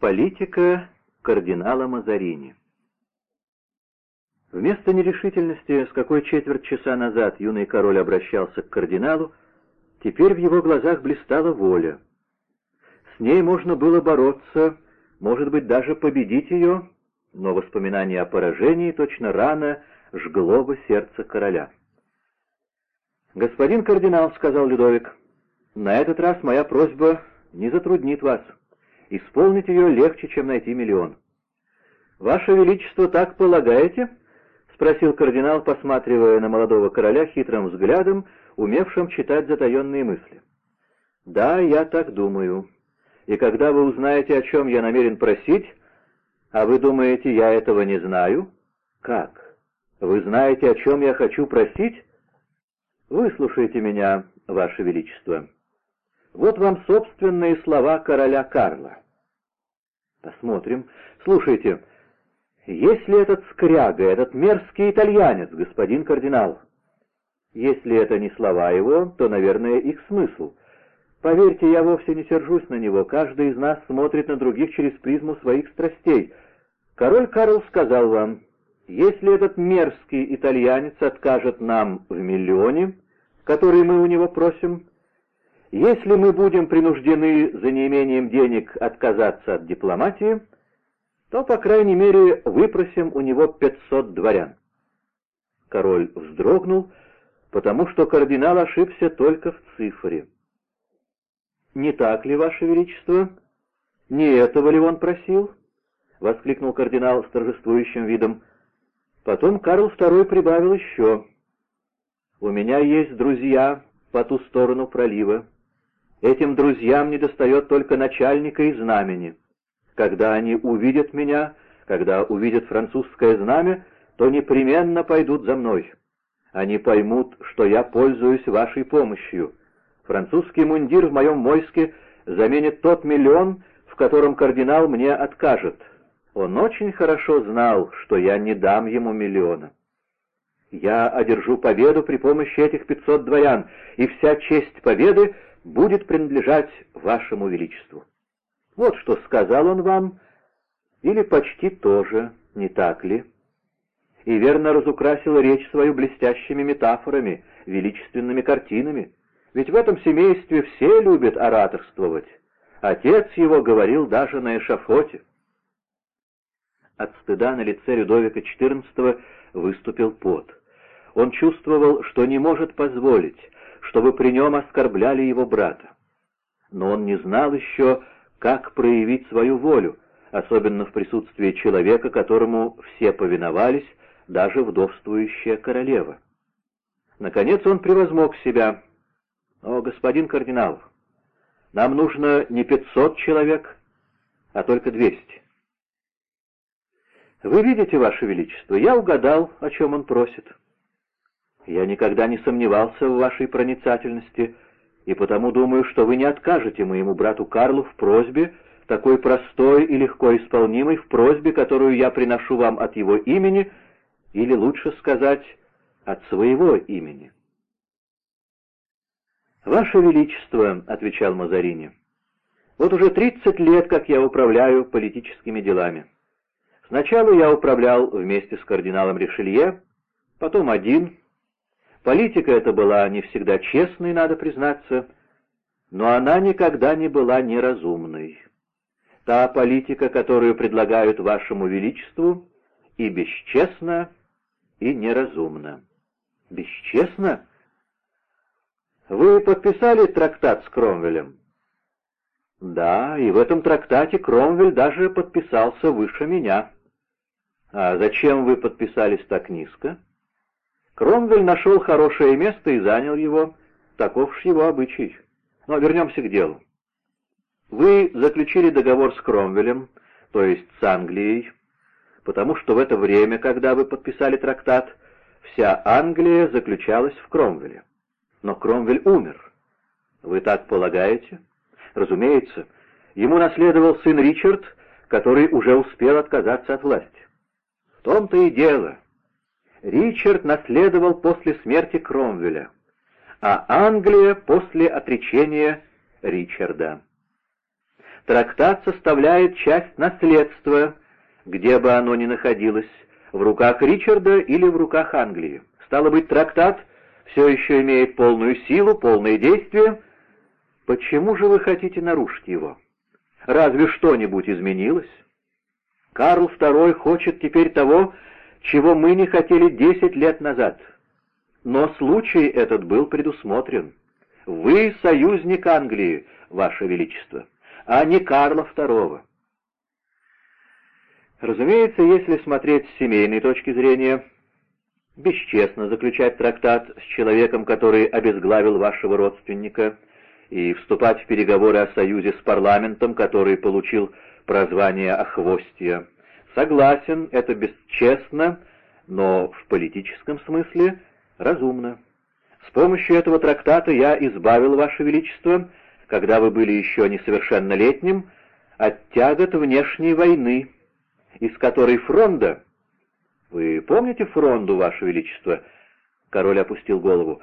Политика кардинала Мазарини Вместо нерешительности, с какой четверть часа назад юный король обращался к кардиналу, теперь в его глазах блистала воля. С ней можно было бороться, может быть, даже победить ее, но воспоминание о поражении точно рано жгло бы сердце короля. «Господин кардинал», — сказал Людовик, — «на этот раз моя просьба не затруднит вас. Исполнить ее легче, чем найти миллион». «Ваше Величество так полагаете?» — спросил кардинал, посматривая на молодого короля хитрым взглядом, умевшим читать затаенные мысли. «Да, я так думаю. И когда вы узнаете, о чем я намерен просить, а вы думаете, я этого не знаю? Как? Вы знаете, о чем я хочу просить? Выслушайте меня, Ваше Величество». Вот вам собственные слова короля Карла. Посмотрим. Слушайте, если этот скряга, этот мерзкий итальянец, господин кардинал, если это не слова его, то, наверное, их смысл. Поверьте, я вовсе не сержусь на него, каждый из нас смотрит на других через призму своих страстей. Король Карл сказал вам, если этот мерзкий итальянец откажет нам в миллионе, который мы у него просим, если мы будем принуждены за неимением денег отказаться от дипломатии, то, по крайней мере, выпросим у него 500 дворян. Король вздрогнул, потому что кардинал ошибся только в цифре. «Не так ли, Ваше Величество? Не этого ли он просил?» — воскликнул кардинал с торжествующим видом. Потом Карл II прибавил еще. «У меня есть друзья по ту сторону пролива. Этим друзьям недостает только начальника и знамени. Когда они увидят меня, когда увидят французское знамя, то непременно пойдут за мной. Они поймут, что я пользуюсь вашей помощью. Французский мундир в моем войске заменит тот миллион, в котором кардинал мне откажет. Он очень хорошо знал, что я не дам ему миллиона. Я одержу победу при помощи этих пятьсот дворян, и вся честь победы будет принадлежать вашему величеству. Вот что сказал он вам, или почти тоже, не так ли? И верно разукрасил речь свою блестящими метафорами, величественными картинами. Ведь в этом семействе все любят ораторствовать. Отец его говорил даже на эшафоте. От стыда на лице Людовика XIV выступил пот. Он чувствовал, что не может позволить, чтобы при нем оскорбляли его брата. Но он не знал еще, как проявить свою волю, особенно в присутствии человека, которому все повиновались, даже вдовствующая королева. Наконец он превозмог себя. «О, господин кардинал, нам нужно не пятьсот человек, а только двести». «Вы видите, Ваше Величество, я угадал, о чем он просит». Я никогда не сомневался в вашей проницательности, и потому думаю, что вы не откажете моему брату Карлу в просьбе, такой простой и легко исполнимой, в просьбе, которую я приношу вам от его имени, или лучше сказать, от своего имени. «Ваше Величество», — отвечал Мазарини, — «вот уже тридцать лет, как я управляю политическими делами. Сначала я управлял вместе с кардиналом Ришелье, потом один, Политика эта была не всегда честной, надо признаться, но она никогда не была неразумной. Та политика, которую предлагают вашему величеству, и бесчестна, и неразумна. Бесчестно? Вы подписали трактат с Кромвелем? Да, и в этом трактате Кромвель даже подписался выше меня. А зачем вы подписались так низко? Кромвель нашел хорошее место и занял его, таков ж его обычай. Но вернемся к делу. Вы заключили договор с Кромвелем, то есть с Англией, потому что в это время, когда вы подписали трактат, вся Англия заключалась в Кромвеле. Но Кромвель умер. Вы так полагаете? Разумеется, ему наследовал сын Ричард, который уже успел отказаться от власти. В том-то и дело. Ричард наследовал после смерти Кромвеля, а Англия после отречения Ричарда. трактат составляет часть наследства, где бы оно ни находилось, в руках Ричарда или в руках Англии. Стало быть, трактат все еще имеет полную силу, полное действие. Почему же вы хотите нарушить его? Разве что-нибудь изменилось? Карл II хочет теперь того, чего мы не хотели десять лет назад. Но случай этот был предусмотрен. Вы союзник Англии, Ваше Величество, а не Карла II. Разумеется, если смотреть с семейной точки зрения, бесчестно заключать трактат с человеком, который обезглавил вашего родственника, и вступать в переговоры о союзе с парламентом, который получил прозвание «Охвостья». Согласен, это бесчестно, но в политическом смысле разумно. С помощью этого трактата я избавил Ваше Величество, когда вы были еще несовершеннолетним, от тягот внешней войны, из которой фронда... Вы помните фронду, Ваше Величество? Король опустил голову.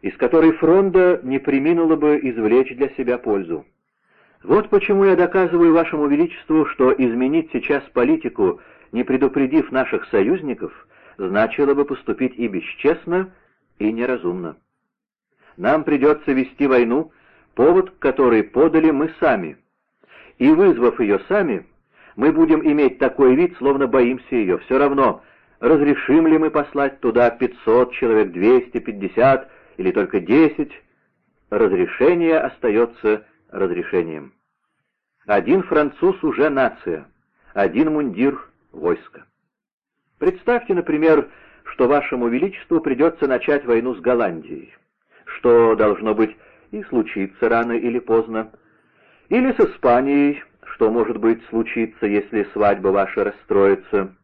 Из которой фронда не приминула бы извлечь для себя пользу. Вот почему я доказываю Вашему Величеству, что изменить сейчас политику, не предупредив наших союзников, значило бы поступить и бесчестно, и неразумно. Нам придется вести войну, повод к которой подали мы сами. И вызвав ее сами, мы будем иметь такой вид, словно боимся ее. Все равно, разрешим ли мы послать туда 500 человек, 250 или только 10, разрешение остается разрешением. Один француз уже нация, один мундир — войско. Представьте, например, что вашему величеству придется начать войну с Голландией, что, должно быть, и случится рано или поздно, или с Испанией, что, может быть, случится, если свадьба ваша расстроится.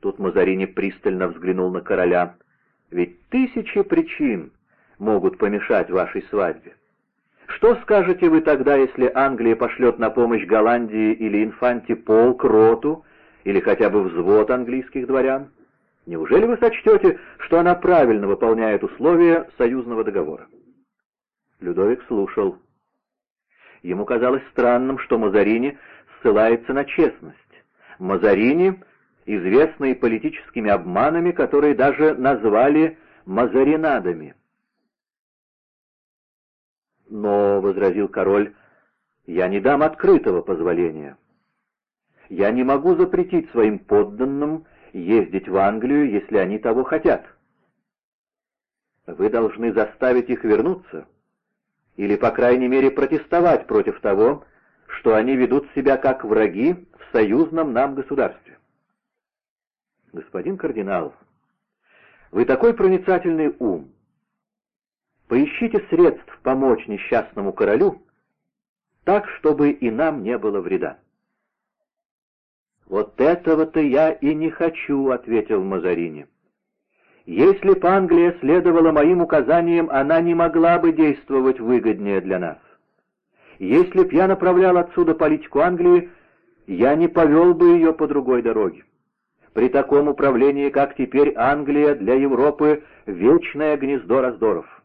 Тут Мазарини пристально взглянул на короля. Ведь тысячи причин могут помешать вашей свадьбе. Что скажете вы тогда, если Англия пошлет на помощь Голландии или инфанте полк, роту, или хотя бы взвод английских дворян? Неужели вы сочтете, что она правильно выполняет условия союзного договора? Людовик слушал. Ему казалось странным, что Мазарини ссылается на честность. Мазарини, известный политическими обманами, которые даже назвали «мазаринадами». «Но», — возразил король, — «я не дам открытого позволения. Я не могу запретить своим подданным ездить в Англию, если они того хотят. Вы должны заставить их вернуться, или, по крайней мере, протестовать против того, что они ведут себя как враги в союзном нам государстве. Господин кардинал, вы такой проницательный ум. Поищите средств помочь несчастному королю так, чтобы и нам не было вреда. «Вот этого-то я и не хочу», — ответил Мазарини. «Если б Англия следовала моим указаниям, она не могла бы действовать выгоднее для нас. Если б я направлял отсюда политику Англии, я не повел бы ее по другой дороге. При таком управлении, как теперь Англия, для Европы — вечное гнездо раздоров.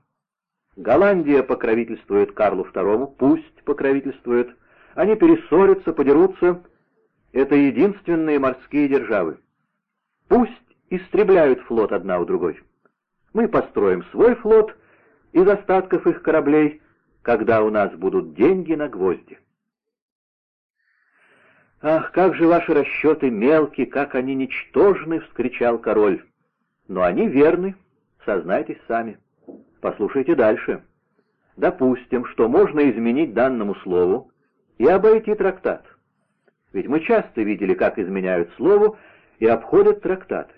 Голландия покровительствует Карлу II, пусть покровительствует. Они перессорятся, подерутся — это единственные морские державы. Пусть истребляют флот одна у другой. Мы построим свой флот из остатков их кораблей, когда у нас будут деньги на гвозди. «Ах, как же ваши расчеты мелки, как они ничтожны!» — вскричал король. «Но они верны, сознайтесь сами. Послушайте дальше. Допустим, что можно изменить данному слову и обойти трактат. Ведь мы часто видели, как изменяют слову и обходят трактаты.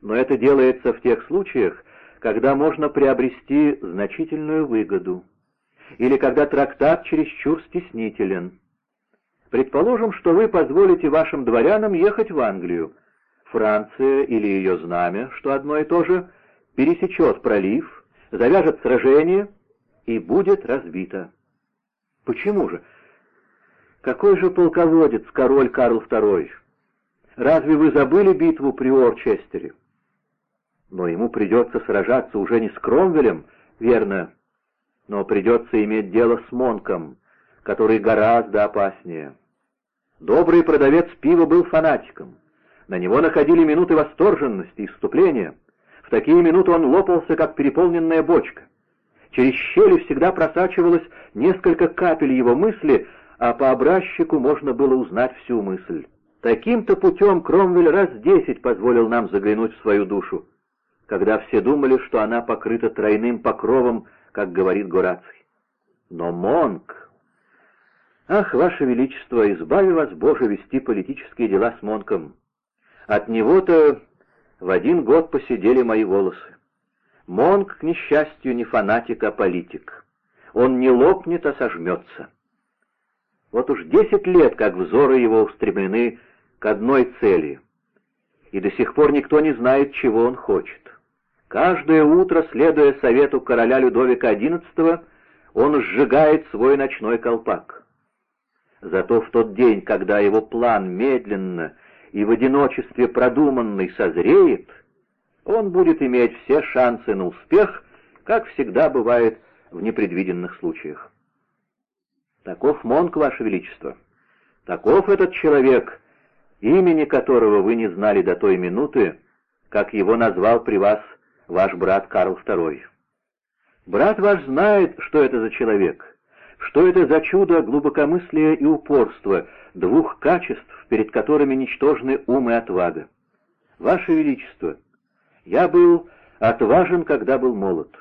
Но это делается в тех случаях, когда можно приобрести значительную выгоду, или когда трактат чересчур стеснителен. Предположим, что вы позволите вашим дворянам ехать в Англию. Франция или ее знамя, что одно и то же, пересечет пролив, завяжет сражение и будет разбито. Почему же? Какой же полководец король Карл II? Разве вы забыли битву при Орчестере? Но ему придется сражаться уже не с Кромвелем, верно, но придется иметь дело с Монком, который гораздо опаснее. Добрый продавец пива был фанатиком. На него находили минуты восторженности, иступления. В такие минуты он лопался, как переполненная бочка. Через щели всегда просачивалось несколько капель его мысли, а по образчику можно было узнать всю мысль. Таким-то путем Кромвель раз десять позволил нам заглянуть в свою душу, когда все думали, что она покрыта тройным покровом, как говорит Гораций. Но Монк... Ах, Ваше Величество, избави вас, Боже, вести политические дела с Монком. От него-то в один год посидели мои волосы. Монк, к несчастью, не фанатик, а политик. Он не лопнет, а сожмется. Вот уж десять лет, как взоры его устремлены к одной цели, и до сих пор никто не знает, чего он хочет. Каждое утро, следуя совету короля Людовика XI, он сжигает свой ночной колпак. Зато в тот день, когда его план медленно и в одиночестве продуманный созреет, он будет иметь все шансы на успех, как всегда бывает в непредвиденных случаях. Таков Монк, Ваше Величество. Таков этот человек, имени которого вы не знали до той минуты, как его назвал при вас ваш брат Карл II. Брат ваш знает, что это за человек, что это за чудо глубокомыслия и упорства, двух качеств, перед которыми ничтожны ум и отвага. Ваше Величество, я был отважен, когда был молод.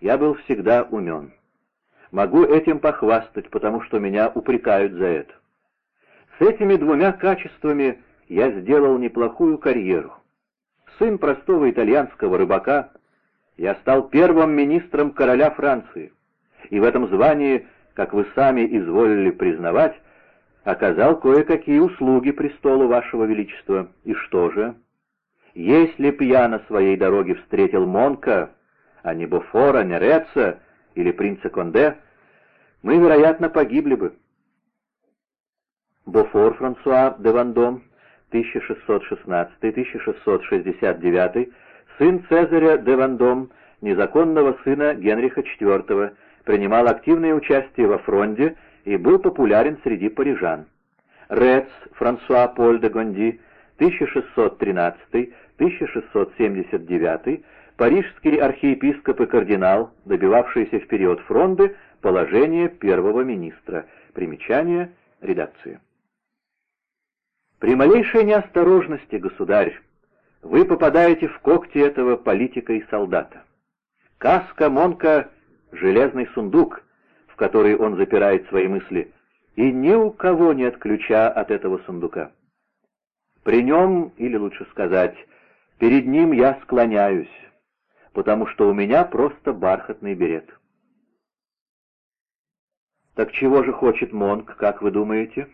Я был всегда умен. Могу этим похвастать, потому что меня упрекают за это. С этими двумя качествами я сделал неплохую карьеру. Сын простого итальянского рыбака, я стал первым министром короля Франции, и в этом звании, как вы сами изволили признавать, оказал кое-какие услуги престолу вашего величества. И что же? Если б я на своей дороге встретил Монка, а не Бофора, не Реца или принца Конде, мы, вероятно, погибли бы. Бофор Франсуа де Вандом, 1616-1669, сын Цезаря де Вандом, незаконного сына Генриха IV, принимал активное участие во фронте и был популярен среди парижан. Рец Франсуа Поль де Гонди, 1613-1679, парижский архиепископ и кардинал, добивавшийся вперед фронды положение первого министра. Примечание редакции. При малейшей неосторожности, государь, вы попадаете в когти этого политика и солдата. Каска Монка — железный сундук, в который он запирает свои мысли, и ни у кого нет ключа от этого сундука. При нем, или лучше сказать, перед ним я склоняюсь, потому что у меня просто бархатный берет. Так чего же хочет Монк, как вы думаете?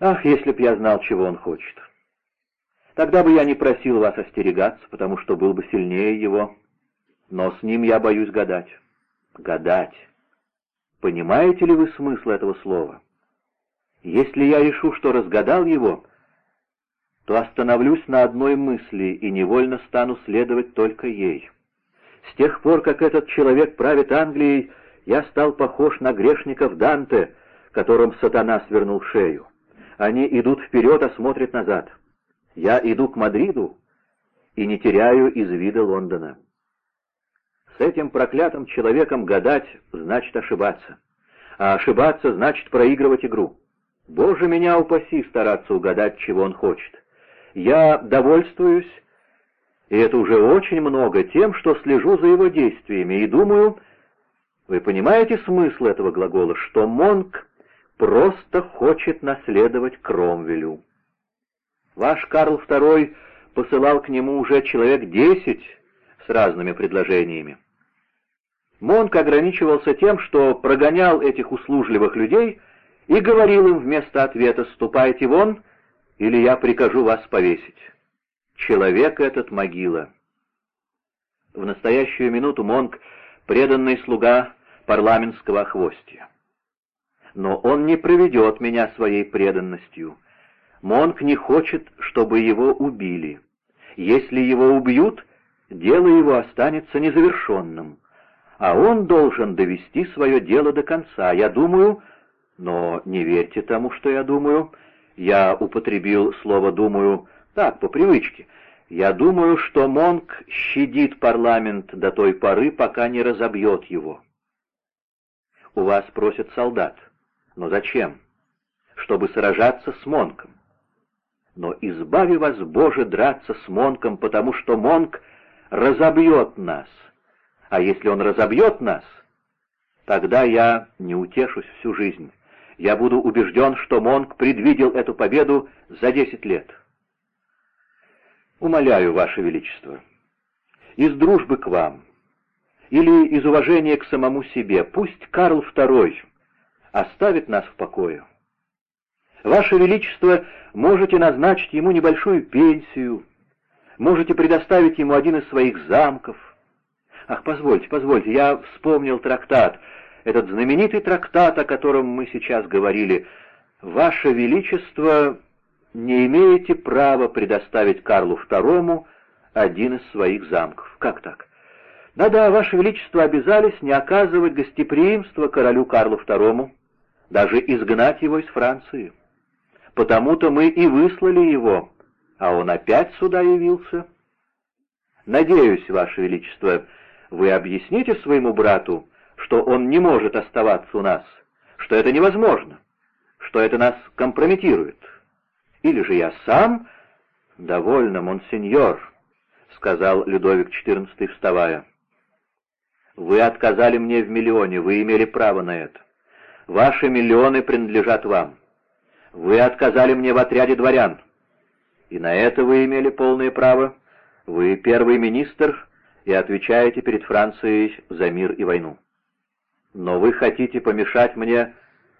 Ах, если б я знал, чего он хочет. Тогда бы я не просил вас остерегаться, потому что был бы сильнее его. Но с ним я боюсь гадать. Гадать. Понимаете ли вы смысл этого слова? Если я решу, что разгадал его, то остановлюсь на одной мысли и невольно стану следовать только ей. С тех пор, как этот человек правит Англией, я стал похож на грешников Данте, которым сатана свернул шею. Они идут вперед, а смотрят назад. Я иду к Мадриду и не теряю из вида Лондона. С этим проклятым человеком гадать значит ошибаться. А ошибаться значит проигрывать игру. Боже, меня упаси стараться угадать, чего он хочет. Я довольствуюсь, и это уже очень много, тем, что слежу за его действиями, и думаю, вы понимаете смысл этого глагола, что Монк просто хочет наследовать Кромвелю. Ваш Карл II посылал к нему уже человек десять с разными предложениями. Монк ограничивался тем, что прогонял этих услужливых людей и говорил им вместо ответа «ступайте вон, или я прикажу вас повесить». Человек этот могила. В настоящую минуту Монк, преданный слуга парламентского охвостья. Но он не проведет меня своей преданностью. Монк не хочет, чтобы его убили. Если его убьют, дело его останется незавершенным. А он должен довести свое дело до конца. Я думаю, но не верьте тому, что я думаю. Я употребил слово «думаю» так, по привычке. Я думаю, что Монк щадит парламент до той поры, пока не разобьет его. У вас просят солдат. Но зачем? Чтобы сражаться с Монком. Но избави вас, Боже, драться с Монком, потому что Монк разобьет нас. А если он разобьет нас, тогда я не утешусь всю жизнь. Я буду убежден, что Монк предвидел эту победу за десять лет. Умоляю, Ваше Величество, из дружбы к вам или из уважения к самому себе, пусть Карл II оставит нас в покое. Ваше Величество, можете назначить ему небольшую пенсию, можете предоставить ему один из своих замков. Ах, позвольте, позвольте, я вспомнил трактат, этот знаменитый трактат, о котором мы сейчас говорили. Ваше Величество не имеете права предоставить Карлу II один из своих замков. Как так? Да-да, Ваше Величество обязались не оказывать гостеприимства королю Карлу II, даже изгнать его из Франции. Потому-то мы и выслали его, а он опять сюда явился. Надеюсь, Ваше Величество, вы объясните своему брату, что он не может оставаться у нас, что это невозможно, что это нас компрометирует. Или же я сам...» «Довольно, монсеньор», — сказал Людовик XIV, вставая. «Вы отказали мне в миллионе, вы имели право на это. Ваши миллионы принадлежат вам. Вы отказали мне в отряде дворян. И на это вы имели полное право. Вы первый министр и отвечаете перед Францией за мир и войну. Но вы хотите помешать мне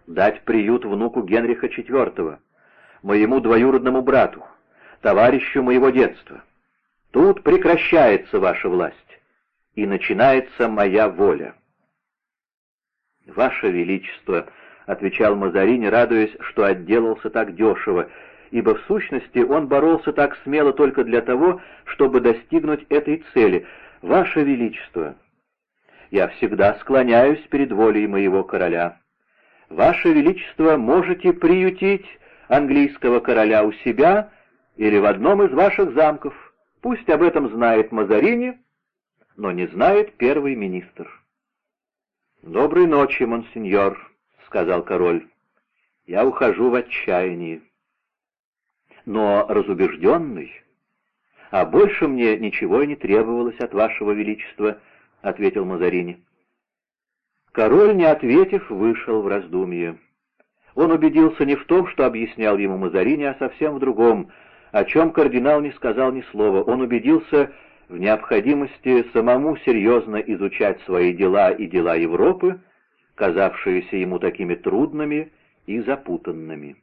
дать приют внуку Генриха IV, моему двоюродному брату, товарищу моего детства. Тут прекращается ваша власть, и начинается моя воля. «Ваше Величество», — отвечал Мазарини, радуясь, что отделался так дешево, ибо в сущности он боролся так смело только для того, чтобы достигнуть этой цели. «Ваше Величество, я всегда склоняюсь перед волей моего короля. Ваше Величество, можете приютить английского короля у себя или в одном из ваших замков. Пусть об этом знает Мазарини, но не знает первый министр. «Доброй ночи, монсеньор», — сказал король. «Я ухожу в отчаянии». «Но разубежденный...» «А больше мне ничего и не требовалось от вашего величества», — ответил Мазарини. Король, не ответив, вышел в раздумье. Он убедился не в том, что объяснял ему Мазарини, а совсем в другом, о чем кардинал не сказал ни слова. Он убедился в необходимости самому серьезно изучать свои дела и дела Европы, казавшиеся ему такими трудными и запутанными.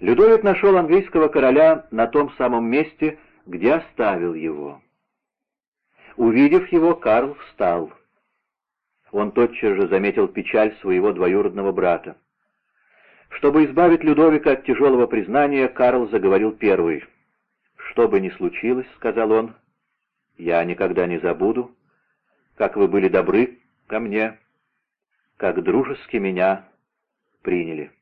Людовик нашел английского короля на том самом месте, где оставил его. Увидев его, Карл встал. Он тотчас же заметил печаль своего двоюродного брата. Чтобы избавить Людовика от тяжелого признания, Карл заговорил первый. «Что бы ни случилось, — сказал он, — я никогда не забуду, как вы были добры ко мне, как дружески меня приняли».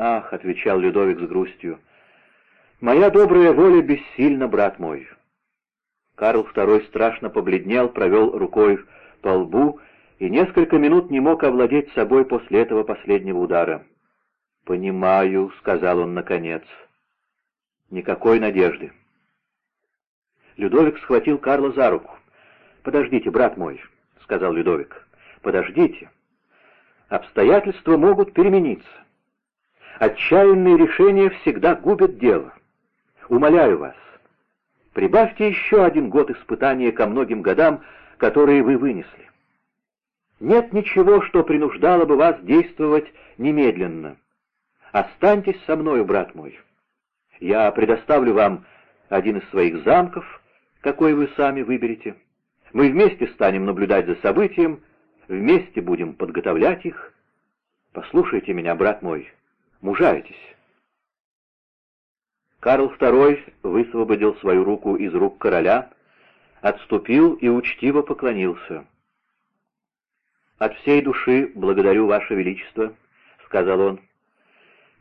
«Ах!» — отвечал Людовик с грустью, — «моя добрая воля бессильна, брат мой». Карл II страшно побледнел, провел рукой по лбу и несколько минут не мог овладеть собой после этого последнего удара. «Понимаю», — сказал он наконец. «Никакой надежды». Людовик схватил Карла за руку. «Подождите, брат мой», — сказал Людовик. «Подождите. Обстоятельства могут перемениться. Отчаянные решения всегда губят дело. Умоляю вас, прибавьте еще один год испытания ко многим годам, которые вы вынесли. Нет ничего, что принуждало бы вас действовать немедленно. Останьтесь со мною, брат мой. Я предоставлю вам один из своих замков, какой вы сами выберете. Мы вместе станем наблюдать за событием, вместе будем подготовлять их. Послушайте меня, брат мой, мужайтесь. Карл II высвободил свою руку из рук короля, отступил и учтиво поклонился. «От всей души благодарю Ваше Величество», — сказал он.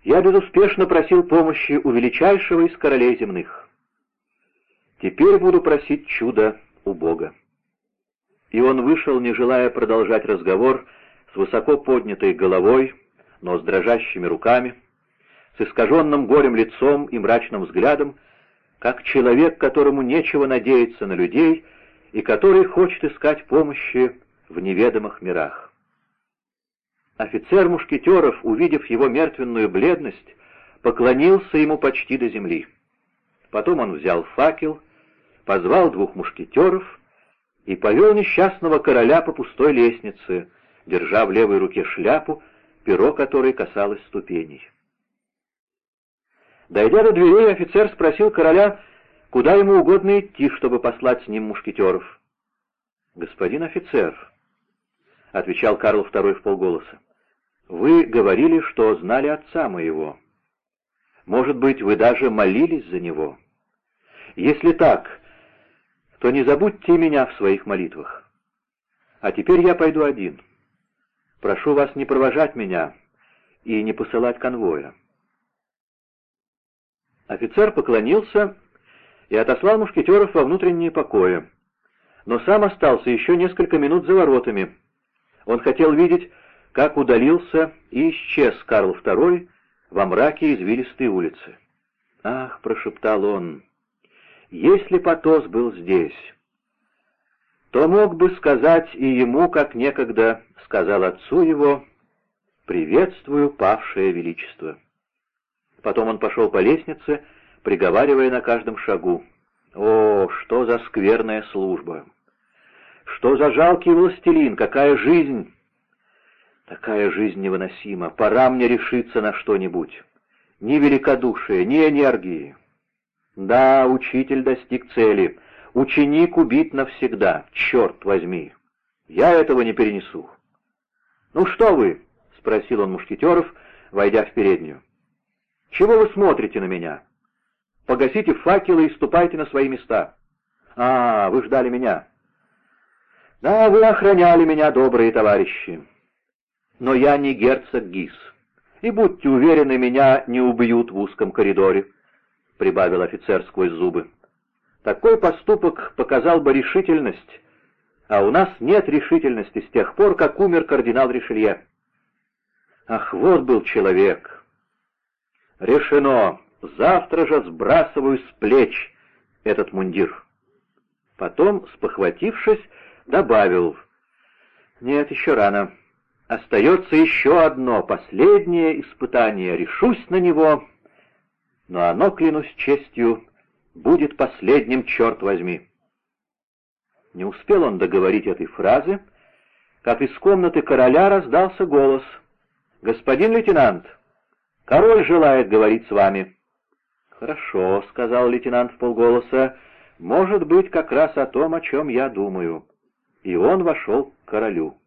«Я безуспешно просил помощи у величайшего из королей земных. Теперь буду просить чуда у Бога». И он вышел, не желая продолжать разговор, с высоко поднятой головой, но с дрожащими руками, с искаженным горем лицом и мрачным взглядом, как человек, которому нечего надеяться на людей и который хочет искать помощи в неведомых мирах. Офицер мушкетеров, увидев его мертвенную бледность, поклонился ему почти до земли. Потом он взял факел, позвал двух мушкетеров и повел несчастного короля по пустой лестнице, держа в левой руке шляпу, перо которой касалось ступеней. Дойдя до дверей, офицер спросил короля, куда ему угодно идти, чтобы послать с ним мушкетеров. «Господин офицер», — отвечал Карл II в полголоса, — «вы говорили, что знали отца моего. Может быть, вы даже молились за него. Если так, то не забудьте меня в своих молитвах. А теперь я пойду один. Прошу вас не провожать меня и не посылать конвоя». Офицер поклонился и отослал мушкетеров во внутренние покои, но сам остался еще несколько минут за воротами. Он хотел видеть, как удалился и исчез Карл II во мраке извилистой улицы. «Ах!» — прошептал он. «Если Потос был здесь, то мог бы сказать и ему, как некогда сказал отцу его, «Приветствую, павшее величество». Потом он пошел по лестнице, приговаривая на каждом шагу. «О, что за скверная служба! Что за жалкий властелин! Какая жизнь!» «Такая жизнь невыносима! Пора мне решиться на что-нибудь! Ни великодушия, ни энергии!» «Да, учитель достиг цели. Ученик убит навсегда. Черт возьми! Я этого не перенесу!» «Ну что вы?» — спросил он мушкетеров, войдя в переднюю. Чего вы смотрите на меня? Погасите факелы и ступайте на свои места. А, вы ждали меня. Да, вы охраняли меня, добрые товарищи. Но я не герцог Гис. И будьте уверены, меня не убьют в узком коридоре, — прибавил офицер сквозь зубы. Такой поступок показал бы решительность, а у нас нет решительности с тех пор, как умер кардинал Ришелье. Ах, вот был человек, Решено. Завтра же сбрасываю с плеч этот мундир. Потом, спохватившись, добавил. Нет, еще рано. Остается еще одно, последнее испытание. Решусь на него, но оно, клянусь честью, будет последним, черт возьми. Не успел он договорить этой фразы, как из комнаты короля раздался голос. «Господин лейтенант!» Король желает говорить с вами». «Хорошо», — сказал лейтенант в полголоса, — «может быть, как раз о том, о чем я думаю». И он вошел к королю.